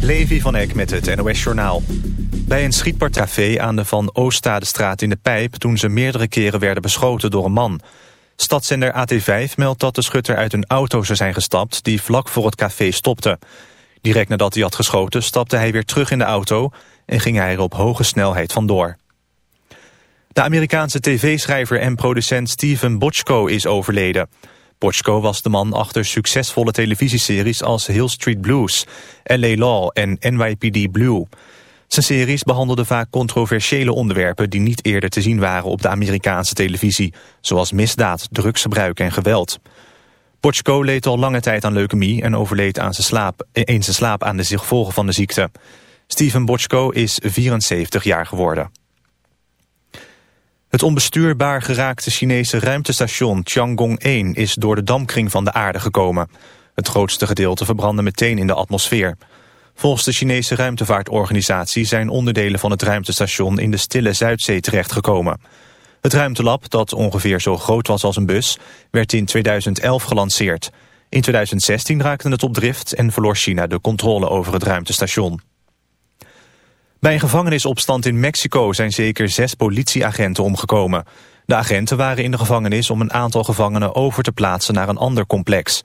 Levi van Eck met het NOS-journaal. Bij een schietpartij aan de Van Ooststadestraat in de Pijp... toen ze meerdere keren werden beschoten door een man. Stadszender AT5 meldt dat de schutter uit een auto zou zijn gestapt... die vlak voor het café stopte. Direct nadat hij had geschoten stapte hij weer terug in de auto... en ging hij er op hoge snelheid vandoor. De Amerikaanse tv-schrijver en producent Steven Bochco is overleden... Bochco was de man achter succesvolle televisieseries als Hill Street Blues, L.A. Law en NYPD Blue. Zijn series behandelden vaak controversiële onderwerpen die niet eerder te zien waren op de Amerikaanse televisie, zoals misdaad, drugsgebruik en geweld. Bochco leed al lange tijd aan leukemie en overleed aan zijn slaap, in zijn slaap aan de gevolgen van de ziekte. Steven Bochco is 74 jaar geworden. Het onbestuurbaar geraakte Chinese ruimtestation Tiangong-1 is door de dampkring van de aarde gekomen. Het grootste gedeelte verbrandde meteen in de atmosfeer. Volgens de Chinese ruimtevaartorganisatie zijn onderdelen van het ruimtestation in de stille Zuidzee terechtgekomen. Het ruimtelab, dat ongeveer zo groot was als een bus, werd in 2011 gelanceerd. In 2016 raakte het op drift en verloor China de controle over het ruimtestation. Bij een gevangenisopstand in Mexico zijn zeker zes politieagenten omgekomen. De agenten waren in de gevangenis om een aantal gevangenen over te plaatsen naar een ander complex.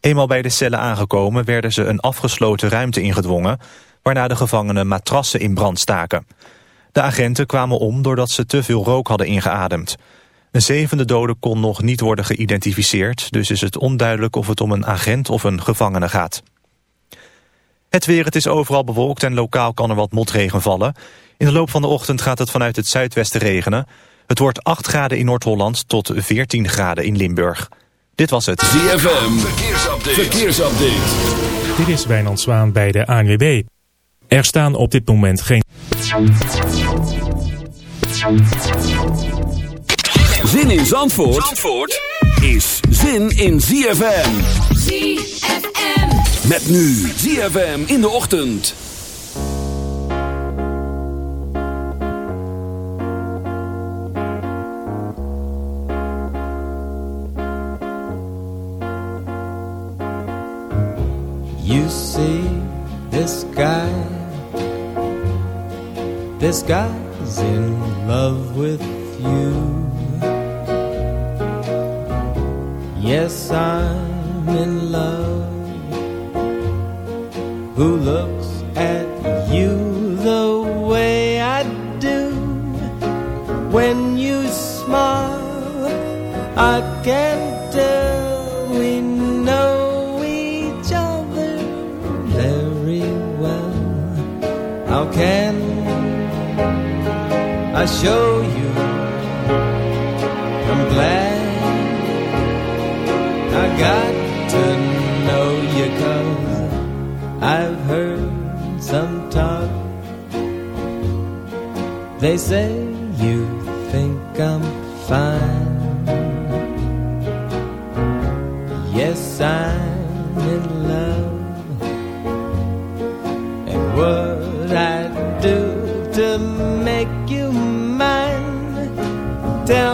Eenmaal bij de cellen aangekomen werden ze een afgesloten ruimte ingedwongen... waarna de gevangenen matrassen in brand staken. De agenten kwamen om doordat ze te veel rook hadden ingeademd. Een zevende dode kon nog niet worden geïdentificeerd... dus is het onduidelijk of het om een agent of een gevangene gaat. Het weer, het is overal bewolkt en lokaal kan er wat motregen vallen. In de loop van de ochtend gaat het vanuit het zuidwesten regenen. Het wordt 8 graden in Noord-Holland tot 14 graden in Limburg. Dit was het ZFM, verkeersupdate. verkeersupdate. Dit is Wijnand Zwaan bij de ANWB. Er staan op dit moment geen... Zin in Zandvoort, Zandvoort is zin in ZFM. ZFM. Met nu ZFM in de ochtend. You see this guy. This guy's in love with you. Yes, I'm in love who looks at you the way I do. When you smile, I can tell we know each other very well. How can I show you? I'm glad I got I've heard some talk. They say you think I'm fine. Yes, I'm in love. And what I do to make you mine? Tell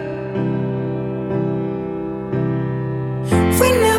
We never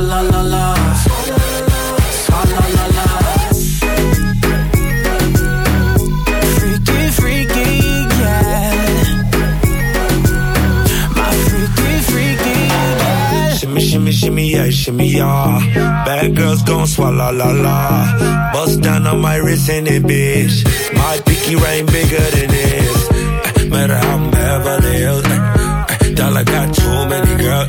Swalla la la. Swalla la la. Freaky, freaky, yeah. My freaky, freaky, yeah. Shimmy, shimmy, shimmy, yeah, shimmy, yeah. Bad girls gon' swallow la la. Bust down on my wrist and it, bitch. My pinky ring bigger than this. Eh, Matter how I'm Beverly Hills. eh, eh, Dollar got too many girls.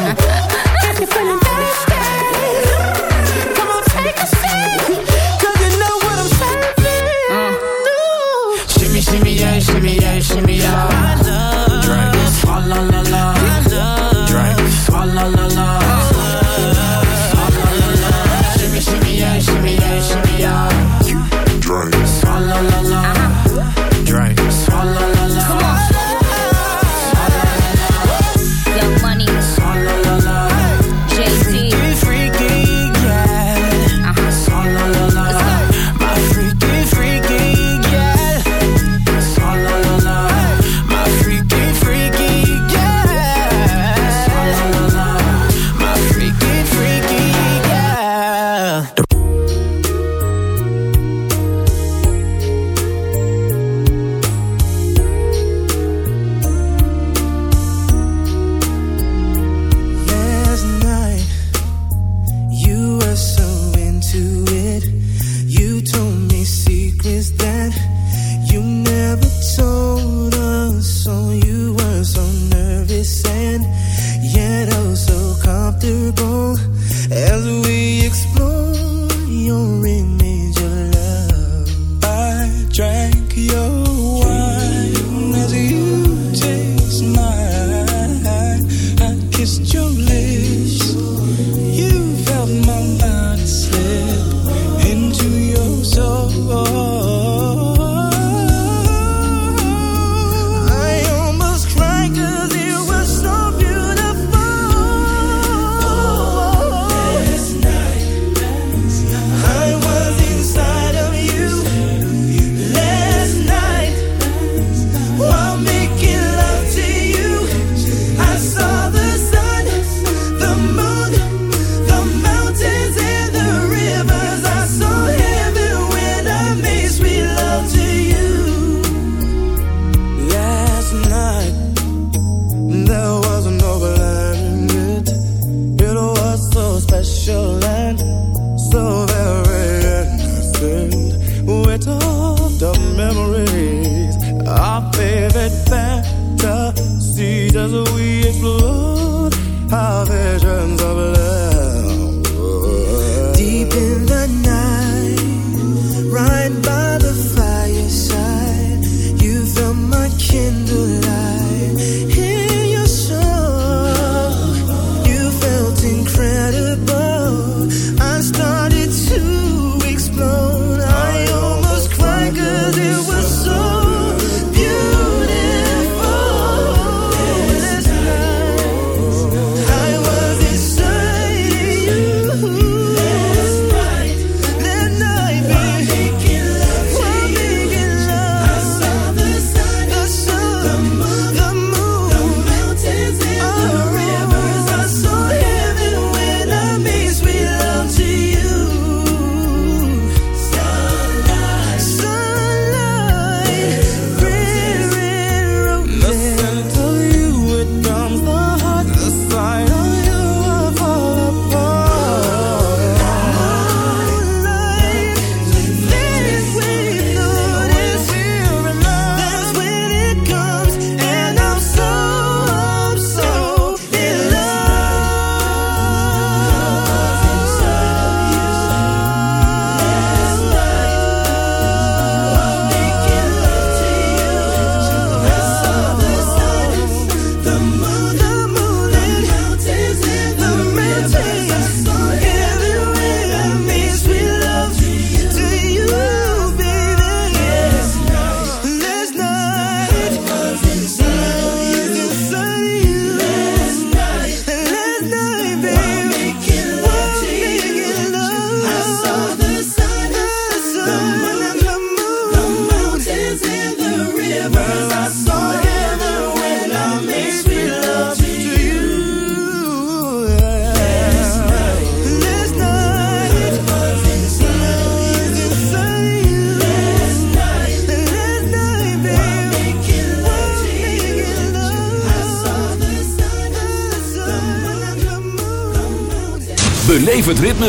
if you're feeling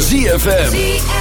ZFM.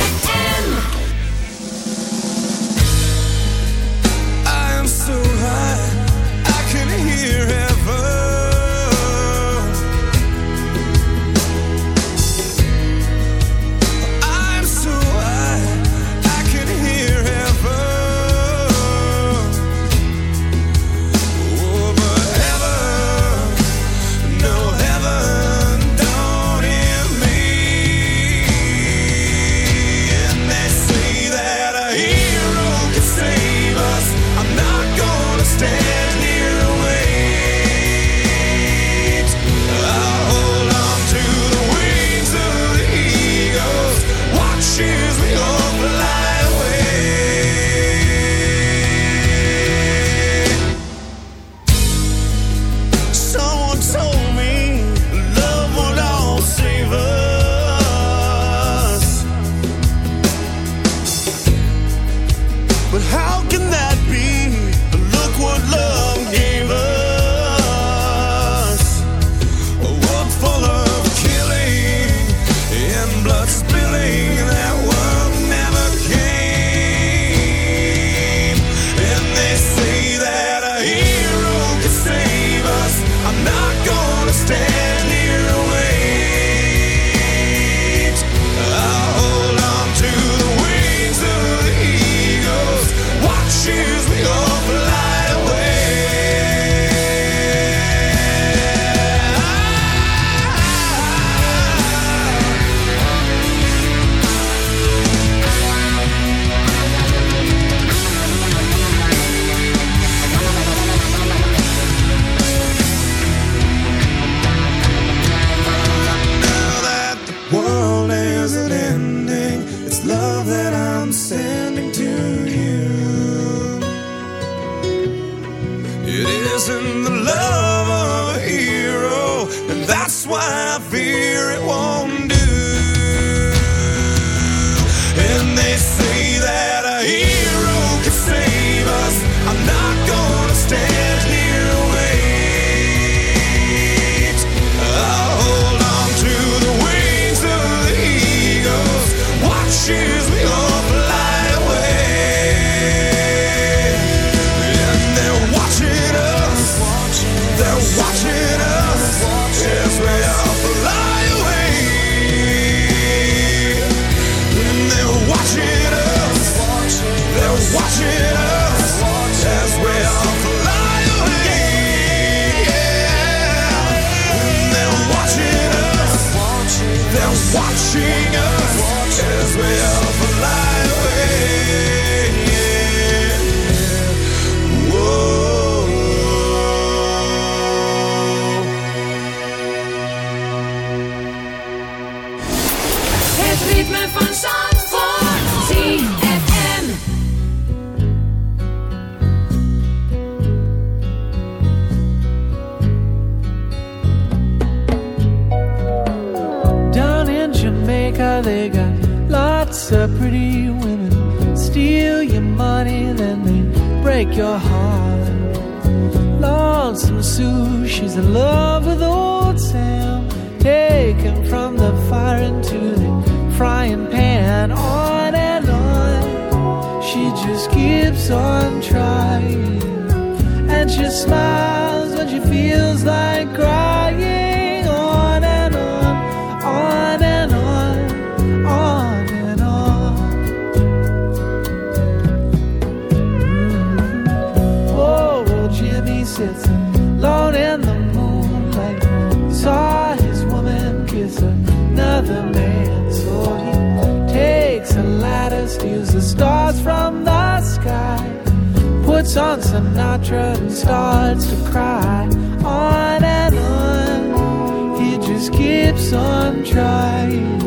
Sinatra starts to cry on and on. He just keeps on trying,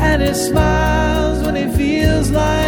and he smiles when he feels like.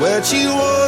where'd you want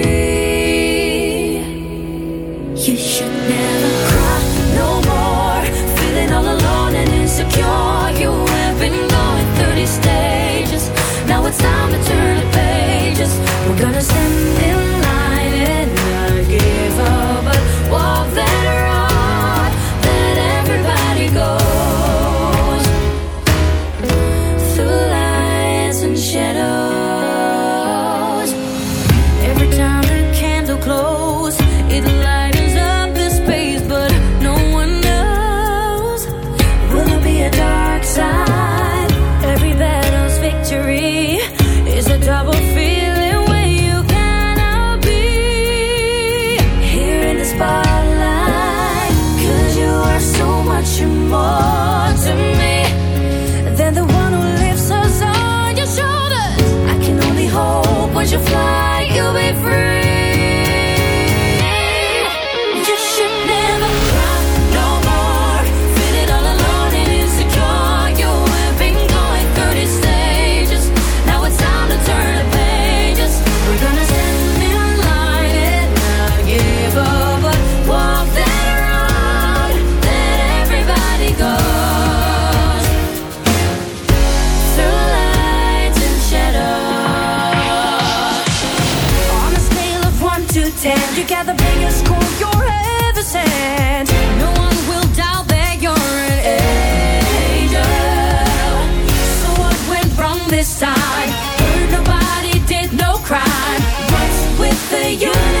you